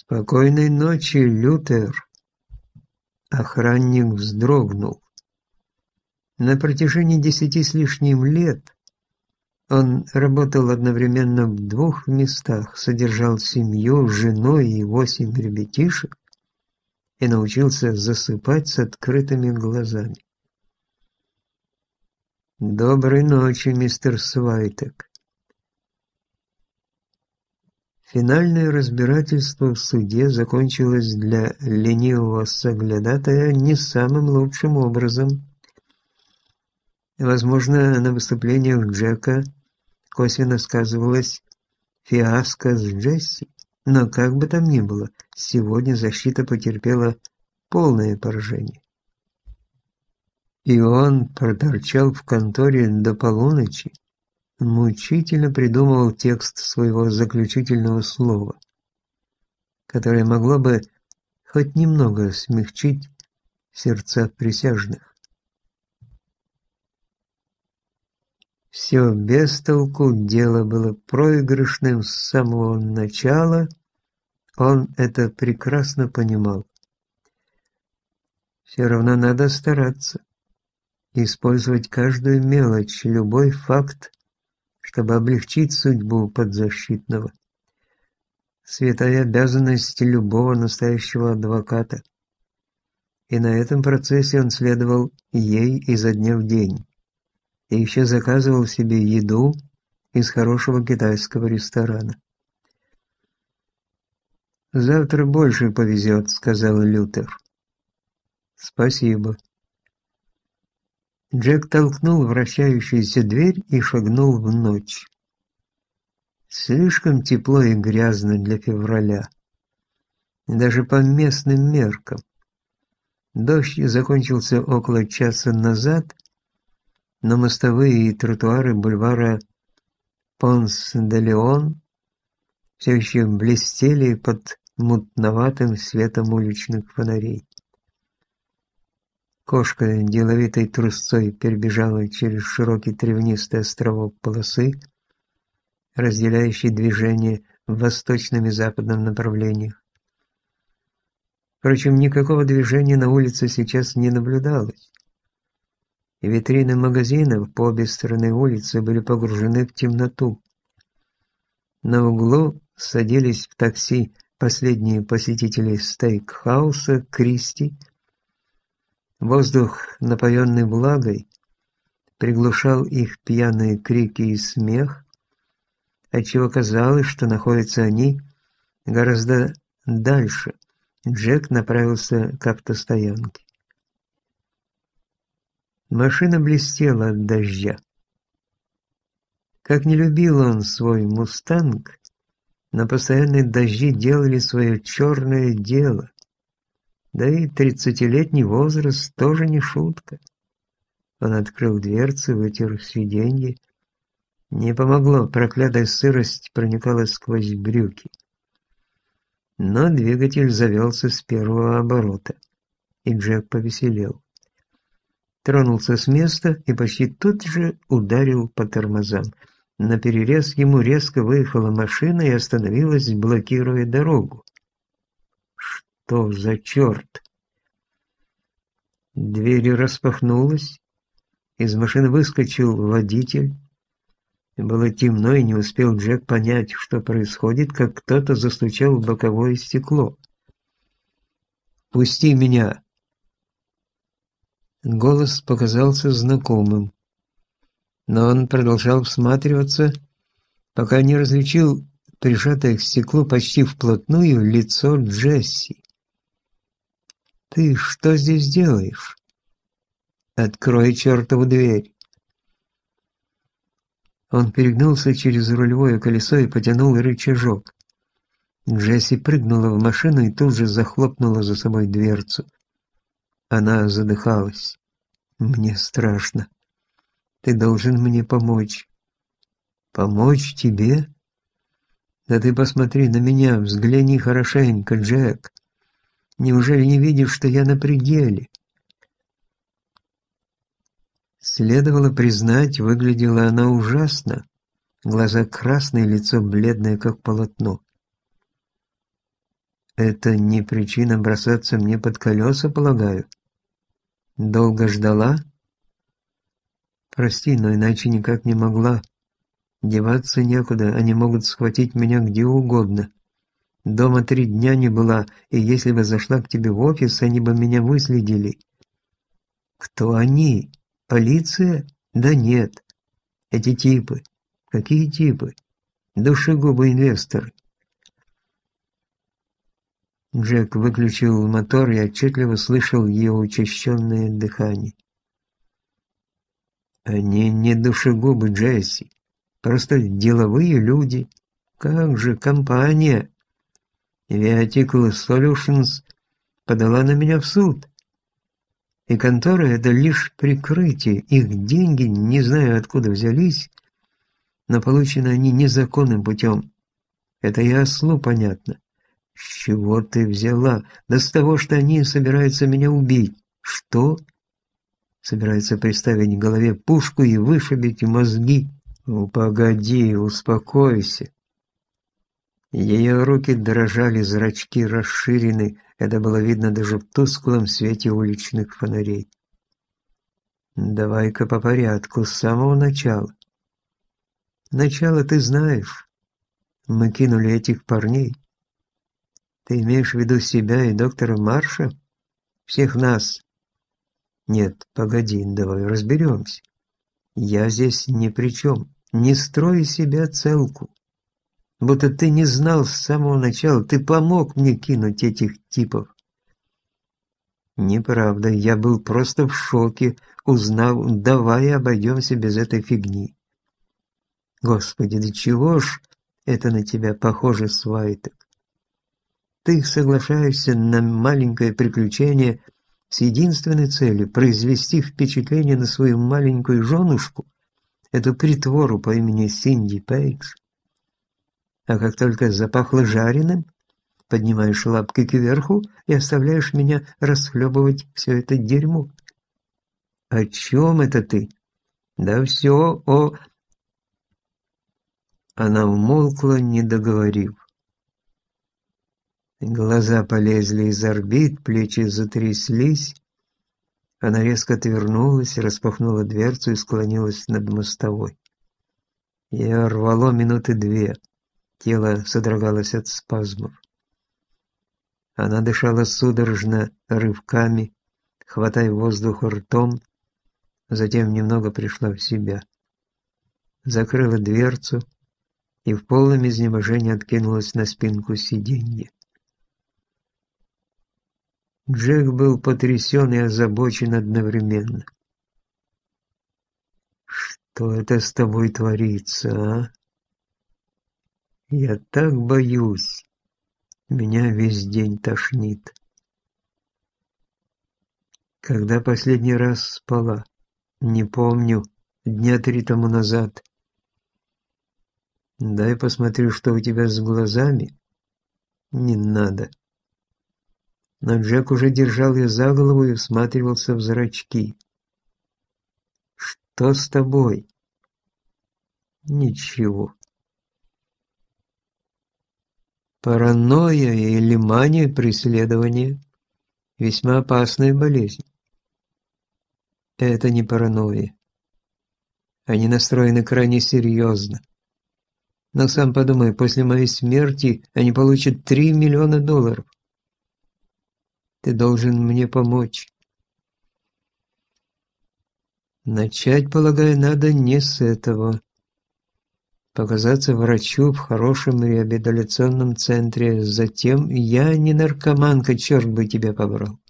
«Спокойной ночи, Лютер!» Охранник вздрогнул. На протяжении десяти с лишним лет он работал одновременно в двух местах, содержал семью, жену и восемь ребятишек и научился засыпать с открытыми глазами. «Доброй ночи, мистер Свайтек». Финальное разбирательство в суде закончилось для ленивого соглядатая не самым лучшим образом. Возможно, на выступлениях Джека косвенно сказывалась фиаско с Джесси, но как бы там ни было, сегодня защита потерпела полное поражение. И он проторчал в конторе до полуночи, мучительно придумывал текст своего заключительного слова, которое могло бы хоть немного смягчить сердца присяжных. Все без толку, дело было проигрышным с самого начала, он это прекрасно понимал. Все равно надо стараться, использовать каждую мелочь, любой факт, чтобы облегчить судьбу подзащитного. Святая обязанность любого настоящего адвоката. И на этом процессе он следовал ей изо дня в день. И еще заказывал себе еду из хорошего китайского ресторана. «Завтра больше повезет», — сказал Лютер. «Спасибо». Джек толкнул вращающуюся дверь и шагнул в ночь. Слишком тепло и грязно для февраля. Даже по местным меркам. Дождь закончился около часа назад, но мостовые и тротуары бульвара Понс-де-Леон все еще блестели под мутноватым светом уличных фонарей. Кошка деловитой трусцой перебежала через широкий тревнистый островок полосы, разделяющий движение в восточном и западном направлениях. Впрочем, никакого движения на улице сейчас не наблюдалось. Витрины магазинов по обе стороны улицы были погружены в темноту. На углу садились в такси последние посетители стейкхауса Кристи, Воздух, напоенный влагой, приглушал их пьяные крики и смех, отчего казалось, что находятся они гораздо дальше. Джек направился к автостоянке. Машина блестела от дождя. Как не любил он свой «Мустанг», но постоянные дожди делали свое черное дело. Да и тридцатилетний возраст тоже не шутка. Он открыл дверцы, вытер сиденье. Не помогло, проклятая сырость проникала сквозь брюки. Но двигатель завелся с первого оборота, и Джек повеселел. Тронулся с места и почти тут же ударил по тормозам. На перерез ему резко выехала машина и остановилась, блокируя дорогу. Что за черт? Дверь распахнулась. Из машины выскочил водитель. Было темно, и не успел Джек понять, что происходит, как кто-то застучал в боковое стекло. «Пусти меня!» Голос показался знакомым, но он продолжал всматриваться, пока не различил прижатое к стеклу почти вплотную лицо Джесси. «Ты что здесь делаешь?» «Открой чертову дверь!» Он перегнулся через рулевое колесо и потянул рычажок. Джесси прыгнула в машину и тут же захлопнула за собой дверцу. Она задыхалась. «Мне страшно. Ты должен мне помочь». «Помочь тебе?» «Да ты посмотри на меня, взгляни хорошенько, Джек. Неужели не видишь, что я на пределе?» Следовало признать, выглядела она ужасно. Глаза красные, лицо бледное, как полотно. Это не причина бросаться мне под колеса, полагаю. Долго ждала? Прости, но иначе никак не могла. Деваться некуда, они могут схватить меня где угодно. Дома три дня не была, и если бы зашла к тебе в офис, они бы меня выследили. Кто они? Полиция? Да нет. Эти типы. Какие типы? Душегубы-инвесторы. Джек выключил мотор и отчетливо слышал ее учащенное дыхание. Они не душегубы, Джесси. Просто деловые люди. Как же компания? Viatical Solutions подала на меня в суд. И контора — это лишь прикрытие. Их деньги, не знаю откуда взялись, но получены они незаконным путем. Это и ослу понятно. «С чего ты взяла? Да с того, что они собираются меня убить». «Что?» Собираются приставить к голове пушку и вышибить мозги. «Ну, погоди, успокойся». Ее руки дрожали, зрачки расширены, это было видно даже в тусклом свете уличных фонарей. «Давай-ка по порядку, с самого начала». «Начало ты знаешь. Мы кинули этих парней. Ты имеешь в виду себя и доктора Марша? Всех нас? Нет, погоди, давай разберемся. Я здесь ни при чем. Не строй себя целку. Будто ты не знал с самого начала, ты помог мне кинуть этих типов. Неправда, я был просто в шоке, узнав, давай обойдемся без этой фигни. Господи, да чего ж это на тебя похоже, Свайтек? Ты соглашаешься на маленькое приключение с единственной целью – произвести впечатление на свою маленькую женушку, эту притвору по имени Синди Пейдж. А как только запахло жареным, поднимаешь лапки кверху и оставляешь меня расхлебывать все это дерьмо. О чем это ты? Да все о... Она умолкла, не договорив. Глаза полезли из орбит, плечи затряслись. Она резко отвернулась, распахнула дверцу и склонилась над мостовой. Я рвало минуты две. Тело содрогалось от спазмов. Она дышала судорожно, рывками, хватая воздух ртом, затем немного пришла в себя. Закрыла дверцу и в полном изнеможении откинулась на спинку сиденья. Джек был потрясен и озабочен одновременно. «Что это с тобой творится, а? Я так боюсь. Меня весь день тошнит». Когда последний раз спала? Не помню. Дня три тому назад. Дай посмотрю, что у тебя с глазами. Не надо но Джек уже держал ее за голову и всматривался в зрачки. «Что с тобой?» «Ничего». Паранойя или мания преследования – весьма опасная болезнь. Это не паранойя. Они настроены крайне серьезно. Но сам подумай, после моей смерти они получат 3 миллиона долларов. Ты должен мне помочь. Начать, полагаю, надо не с этого. Показаться врачу в хорошем реабилитационном центре. Затем я не наркоманка, черт бы тебя побрал.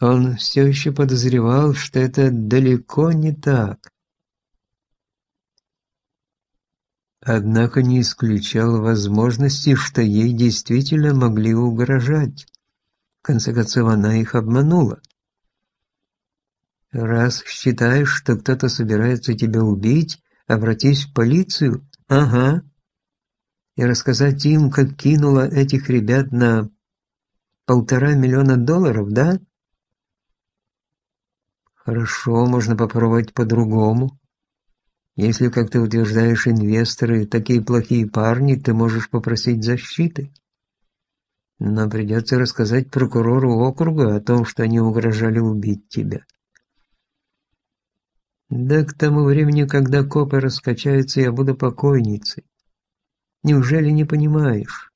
Он все еще подозревал, что это далеко не так. Однако не исключал возможности, что ей действительно могли угрожать. В конце концов, она их обманула. «Раз считаешь, что кто-то собирается тебя убить, обратись в полицию. Ага. И рассказать им, как кинула этих ребят на полтора миллиона долларов, да?» «Хорошо, можно попробовать по-другому. Если, как ты утверждаешь, инвесторы такие плохие парни, ты можешь попросить защиты. Но придется рассказать прокурору округа о том, что они угрожали убить тебя. Да к тому времени, когда копы раскачаются, я буду покойницей. Неужели не понимаешь?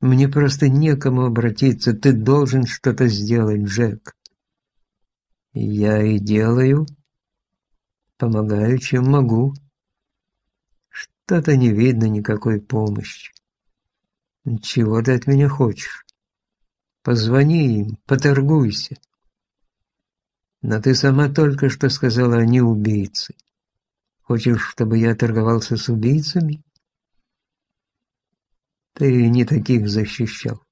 Мне просто некому обратиться, ты должен что-то сделать, Джек. Я и делаю. Помогаю, чем могу. Что-то не видно никакой помощи. Чего ты от меня хочешь? Позвони им, поторгуйся. Но ты сама только что сказала, они убийцы. Хочешь, чтобы я торговался с убийцами? Ты не таких защищал.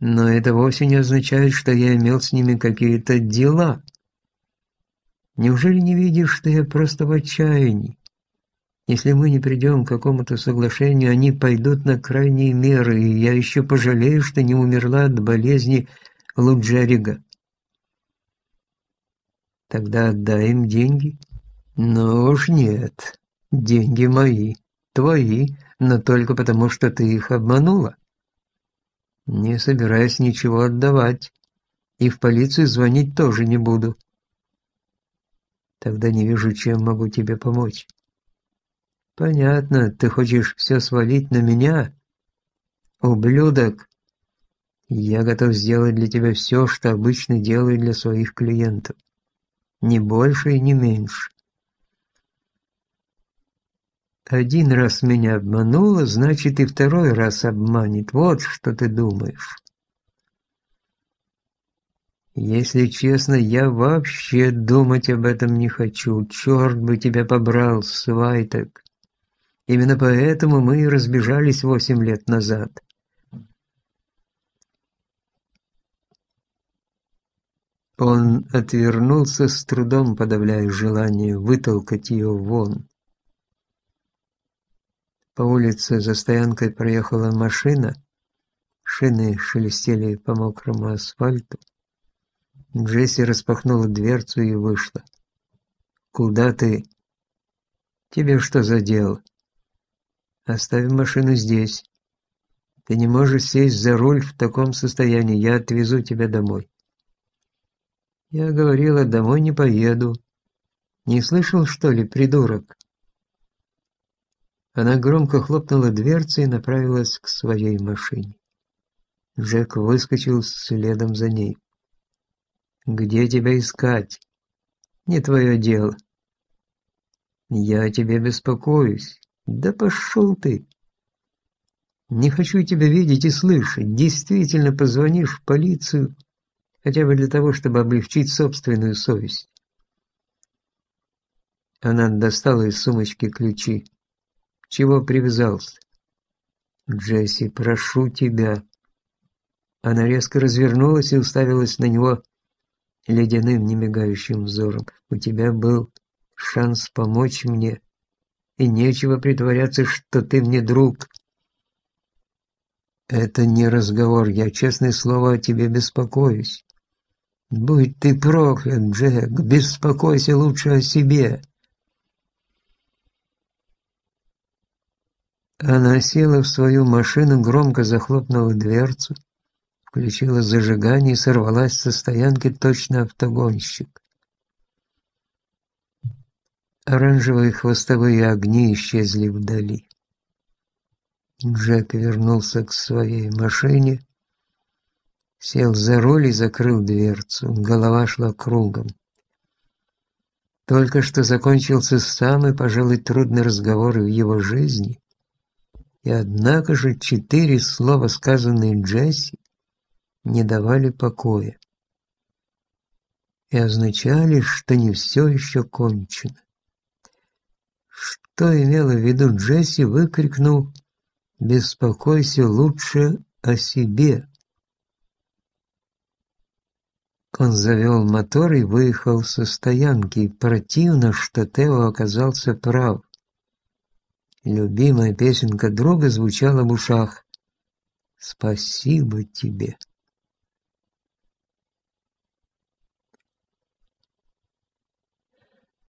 Но это вовсе не означает, что я имел с ними какие-то дела. Неужели не видишь, что я просто в отчаянии? Если мы не придем к какому-то соглашению, они пойдут на крайние меры, и я еще пожалею, что не умерла от болезни Луджерига. Тогда отдай им деньги. Ну уж нет, деньги мои, твои, но только потому, что ты их обманула. Не собираюсь ничего отдавать, и в полицию звонить тоже не буду. Тогда не вижу, чем могу тебе помочь. Понятно, ты хочешь все свалить на меня? Ублюдок! Я готов сделать для тебя все, что обычно делаю для своих клиентов. Ни больше и не меньше. Один раз меня обманула, значит и второй раз обманет. Вот что ты думаешь. Если честно, я вообще думать об этом не хочу. Черт бы тебя побрал, Свайтек. Именно поэтому мы и разбежались восемь лет назад. Он отвернулся с трудом, подавляя желание вытолкать ее вон. По улице за стоянкой проехала машина, шины шелестели по мокрому асфальту. Джесси распахнула дверцу и вышла. «Куда ты?» «Тебе что за дело?» Оставим машину здесь. Ты не можешь сесть за руль в таком состоянии. Я отвезу тебя домой. Я говорила, домой не поеду. Не слышал, что ли, придурок? Она громко хлопнула дверцей и направилась к своей машине. Джек выскочил следом за ней. «Где тебя искать?» «Не твое дело». «Я о тебе беспокоюсь. Да пошел ты! Не хочу тебя видеть и слышать. Действительно позвонишь в полицию, хотя бы для того, чтобы облегчить собственную совесть. Она достала из сумочки ключи. Чего привязался? Джесси, прошу тебя. Она резко развернулась и уставилась на него ледяным, немигающим взором. У тебя был шанс помочь мне и нечего притворяться, что ты мне друг. Это не разговор, я, честное слово, о тебе беспокоюсь. Будь ты проклят, Джек, беспокойся лучше о себе. Она села в свою машину, громко захлопнула дверцу, включила зажигание и сорвалась со стоянки точно автогонщик. Оранжевые хвостовые огни исчезли вдали. Джек вернулся к своей машине, сел за руль и закрыл дверцу. Голова шла кругом. Только что закончился самый, пожалуй, трудный разговор в его жизни. И однако же четыре слова, сказанные Джесси, не давали покоя. И означали, что не все еще кончено. Что имела в виду Джесси, выкрикнул «Беспокойся лучше о себе». Он завел мотор и выехал со стоянки. Противно, что Тео оказался прав. Любимая песенка друга звучала в ушах. «Спасибо тебе».